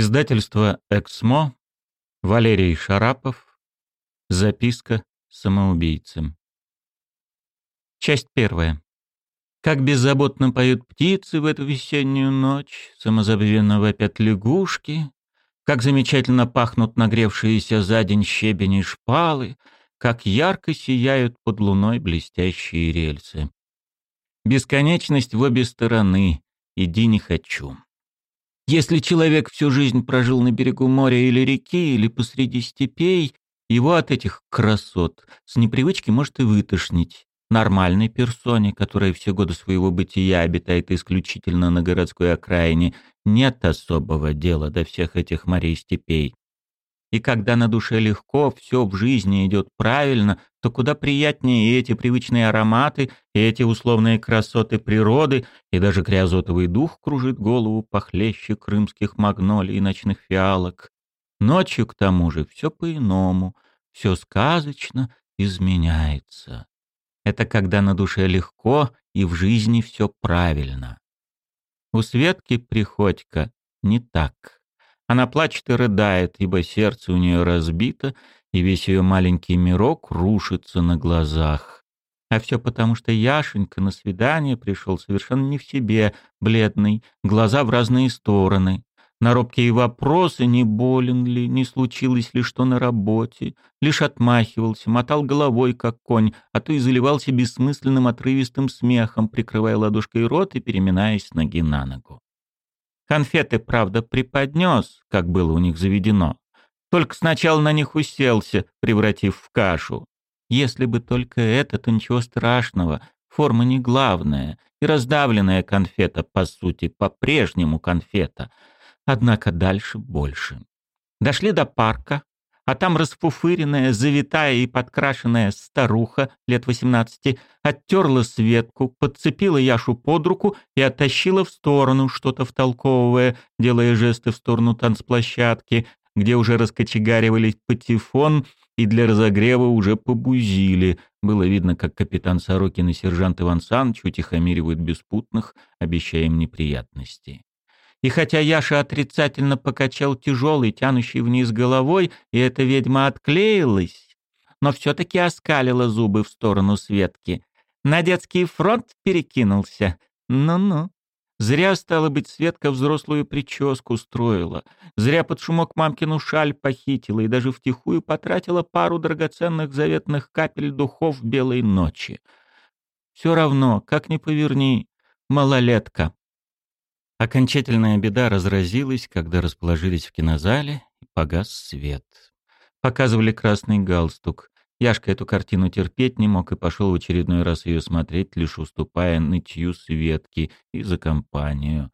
Издательство «Эксмо», Валерий Шарапов, записка самоубийцам. Часть первая. Как беззаботно поют птицы в эту весеннюю ночь, самозабвенно вопят лягушки, как замечательно пахнут нагревшиеся за день щебень и шпалы, как ярко сияют под луной блестящие рельсы. Бесконечность в обе стороны, иди не хочу. Если человек всю жизнь прожил на берегу моря или реки, или посреди степей, его от этих красот с непривычки может и вытошнить. Нормальной персоне, которая все годы своего бытия обитает исключительно на городской окраине, нет особого дела до всех этих морей степей. И когда на душе легко, все в жизни идет правильно, то куда приятнее и эти привычные ароматы, и эти условные красоты природы, и даже криозотовый дух кружит голову похлеще крымских магнолий и ночных фиалок. Ночью, к тому же, все по-иному, все сказочно изменяется. Это когда на душе легко и в жизни все правильно. У Светки Приходько не так. Она плачет и рыдает, ибо сердце у нее разбито, и весь ее маленький мирок рушится на глазах. А все потому, что Яшенька на свидание пришел совершенно не в себе, бледный, глаза в разные стороны. На робкие вопросы, не болен ли, не случилось ли что на работе, лишь отмахивался, мотал головой, как конь, а то и заливался бессмысленным отрывистым смехом, прикрывая ладошкой рот и переминаясь с ноги на ногу. Конфеты, правда, преподнес, как было у них заведено. Только сначала на них уселся, превратив в кашу. Если бы только это, то ничего страшного. Форма не главная. И раздавленная конфета, по сути, по-прежнему конфета. Однако дальше больше. Дошли до парка, а там расфуфыренная, завитая и подкрашенная старуха лет восемнадцати оттерла Светку, подцепила Яшу под руку и оттащила в сторону, что-то втолковывая, делая жесты в сторону танцплощадки, где уже раскочегаривались патефон и для разогрева уже побузили. Было видно, как капитан Сорокин и сержант Иван Саныч утихомиривают беспутных, обещая им неприятности. И хотя Яша отрицательно покачал тяжелый, тянущий вниз головой, и эта ведьма отклеилась, но все-таки оскалила зубы в сторону Светки. На детский фронт перекинулся. Ну-ну. Зря, стало быть, Светка взрослую прическу строила. Зря под шумок мамкину шаль похитила и даже втихую потратила пару драгоценных заветных капель духов белой ночи. Все равно, как ни поверни, малолетка. Окончательная беда разразилась, когда расположились в кинозале и погас свет. Показывали красный галстук. Яшка эту картину терпеть не мог и пошел в очередной раз ее смотреть, лишь уступая нытью Светки и за компанию.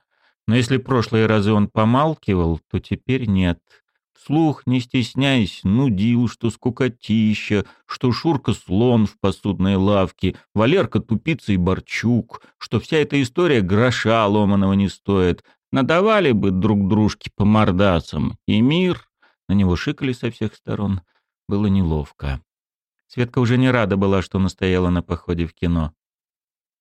Но если прошлые разы он помалкивал, то теперь нет. Вслух, не стесняясь, нудил, что скукотища, что Шурка слон в посудной лавке, Валерка тупица и Борчук, что вся эта история гроша ломаного не стоит. Надавали бы друг дружке по мордасам, и мир... На него шикали со всех сторон. Было неловко. Светка уже не рада была, что настояла на походе в кино.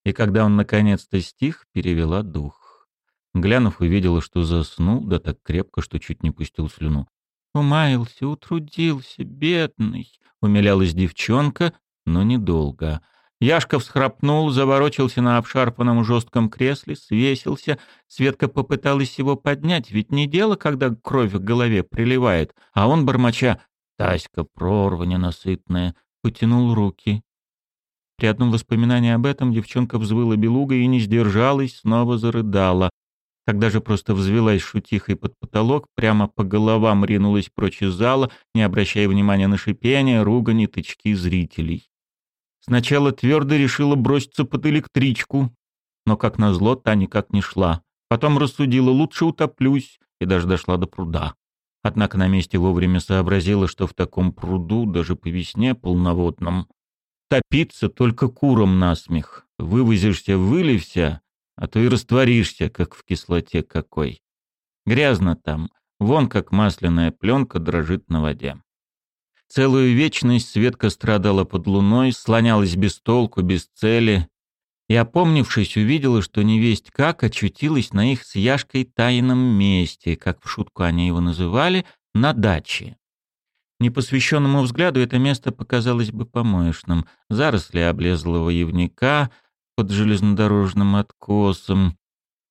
И когда он наконец-то стих, перевела дух. Глянув, увидела, что заснул, да так крепко, что чуть не пустил слюну. Умаился, утрудился, бедный, умилялась девчонка, но недолго. Яшка всхрапнул, заворочился на обшарпанном жестком кресле, свесился. Светка попыталась его поднять, ведь не дело, когда кровь в голове приливает, а он, бормоча, «Таська, прорва ненасытная», потянул руки. При одном воспоминании об этом девчонка взвыла белугой и не сдержалась, снова зарыдала. Тогда же просто взвелась шутихой под потолок, прямо по головам ринулась прочь из зала, не обращая внимания на шипение, ругань и тычки зрителей. Сначала твердо решила броситься под электричку, но, как назло, та никак не шла. Потом рассудила, лучше утоплюсь, и даже дошла до пруда. Однако на месте вовремя сообразила, что в таком пруду, даже по весне полноводном, топиться только куром насмех. Вывозишься, вылився, а то и растворишься, как в кислоте какой. Грязно там, вон как масляная пленка дрожит на воде. Целую вечность Светка страдала под луной, слонялась без толку, без цели. и, опомнившись, увидела, что невесть как очутилась на их с Яшкой тайном месте, как в шутку они его называли, на даче. Непосвященному взгляду это место показалось бы помоечным. Заросли облезлого явника под железнодорожным откосом.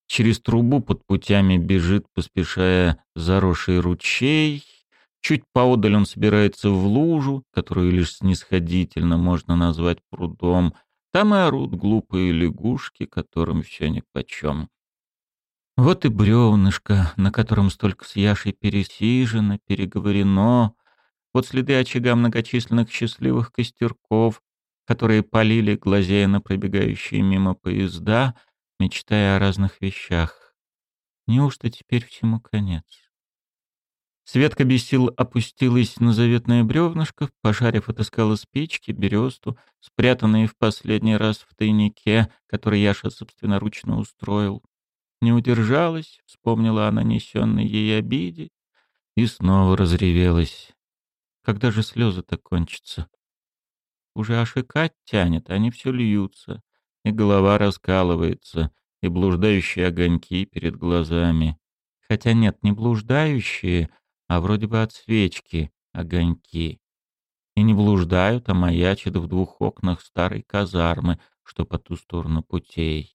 Через трубу под путями бежит, поспешая заросший ручей. Чуть поодаль он собирается в лужу, которую лишь снисходительно можно назвать прудом. Там и орут глупые лягушки, которым все нипочем. Вот и бревнышко, на котором столько с Яшей пересижено, переговорено. Вот следы очага многочисленных счастливых костерков, которые полили, глазея на пробегающие мимо поезда, мечтая о разных вещах. Неужто теперь всему конец? Светка без сил опустилась на заветное бревнышко, пошарив, отыскала спички, бересту, спрятанные в последний раз в тайнике, который Яша собственноручно устроил. Не удержалась, вспомнила о нанесенной ей обиде и снова разревелась. Когда же слезы-то кончатся? Уже ошикать тянет, они все льются, и голова раскалывается, и блуждающие огоньки перед глазами. Хотя нет, не блуждающие — а вроде бы от свечки огоньки. И не блуждают, а маячат в двух окнах старой казармы, что по ту сторону путей.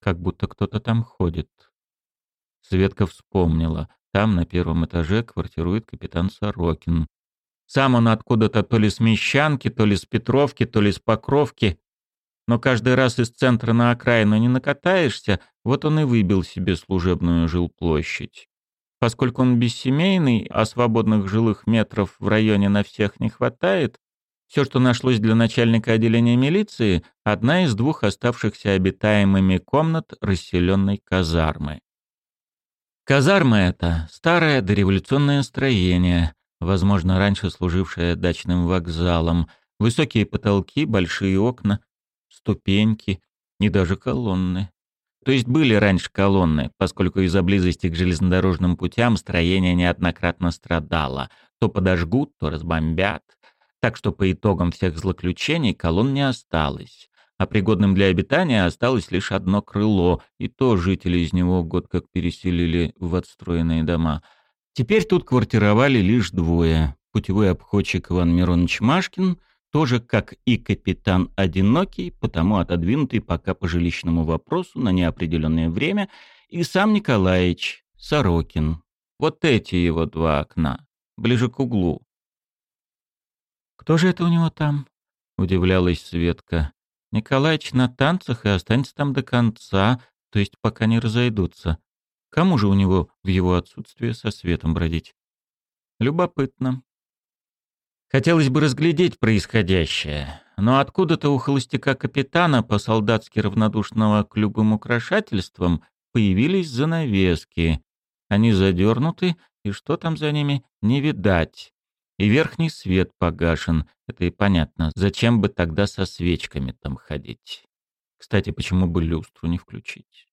Как будто кто-то там ходит. Светка вспомнила. Там, на первом этаже, квартирует капитан Сорокин. Сам он откуда-то то ли с Мещанки, то ли с Петровки, то ли с Покровки. Но каждый раз из центра на окраину не накатаешься, вот он и выбил себе служебную жилплощадь. Поскольку он бессемейный, а свободных жилых метров в районе на всех не хватает, все, что нашлось для начальника отделения милиции, одна из двух оставшихся обитаемыми комнат расселенной казармы. Казарма эта — старое дореволюционное строение, возможно, раньше служившее дачным вокзалом, высокие потолки, большие окна, ступеньки и даже колонны. То есть были раньше колонны, поскольку из-за близости к железнодорожным путям строение неоднократно страдало. То подожгут, то разбомбят. Так что по итогам всех злоключений колонн не осталось. А пригодным для обитания осталось лишь одно крыло, и то жители из него год как переселили в отстроенные дома. Теперь тут квартировали лишь двое. Путевой обходчик Иван Миронович Машкин — тоже как и капитан одинокий, потому отодвинутый пока по жилищному вопросу на неопределенное время, и сам Николаевич Сорокин. Вот эти его два окна, ближе к углу. «Кто же это у него там?» — удивлялась Светка. «Николаевич на танцах и останется там до конца, то есть пока не разойдутся. Кому же у него в его отсутствие со светом бродить?» «Любопытно. Хотелось бы разглядеть происходящее, но откуда-то у холостяка-капитана, по-солдатски равнодушного к любым украшательствам, появились занавески. Они задернуты, и что там за ними, не видать. И верхний свет погашен, это и понятно. Зачем бы тогда со свечками там ходить? Кстати, почему бы люстру не включить?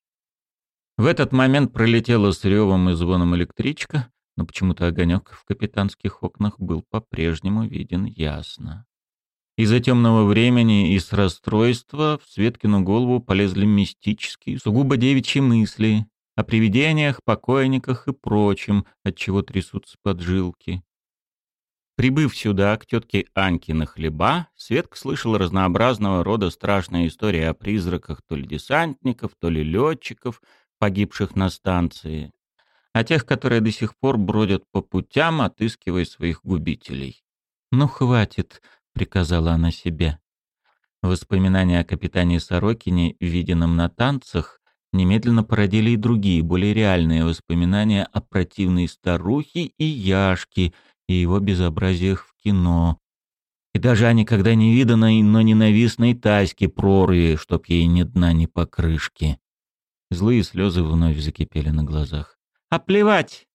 В этот момент пролетела с ревом и звоном электричка, но почему-то огонек в капитанских окнах был по-прежнему виден ясно. Из-за темного времени и с расстройства в Светкину голову полезли мистические, сугубо девичьи мысли о привидениях, покойниках и прочем, от чего трясутся поджилки. Прибыв сюда, к тетке Аньке на хлеба, Светка слышала разнообразного рода страшные истории о призраках то ли десантников, то ли летчиков, погибших на станции а тех, которые до сих пор бродят по путям, отыскивая своих губителей. «Ну, хватит», — приказала она себе. Воспоминания о капитане Сорокине, виденном на танцах, немедленно породили и другие, более реальные воспоминания о противной старухе и Яшке и его безобразиях в кино. И даже о никогда не виданной, но ненавистной Таське прорве, чтоб ей ни дна, ни покрышки. Злые слезы вновь закипели на глазах. А плевать!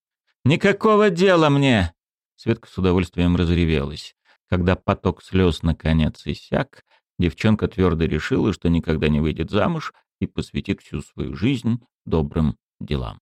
Никакого дела мне!» Светка с удовольствием разревелась. Когда поток слез наконец иссяк, девчонка твердо решила, что никогда не выйдет замуж и посвятит всю свою жизнь добрым делам.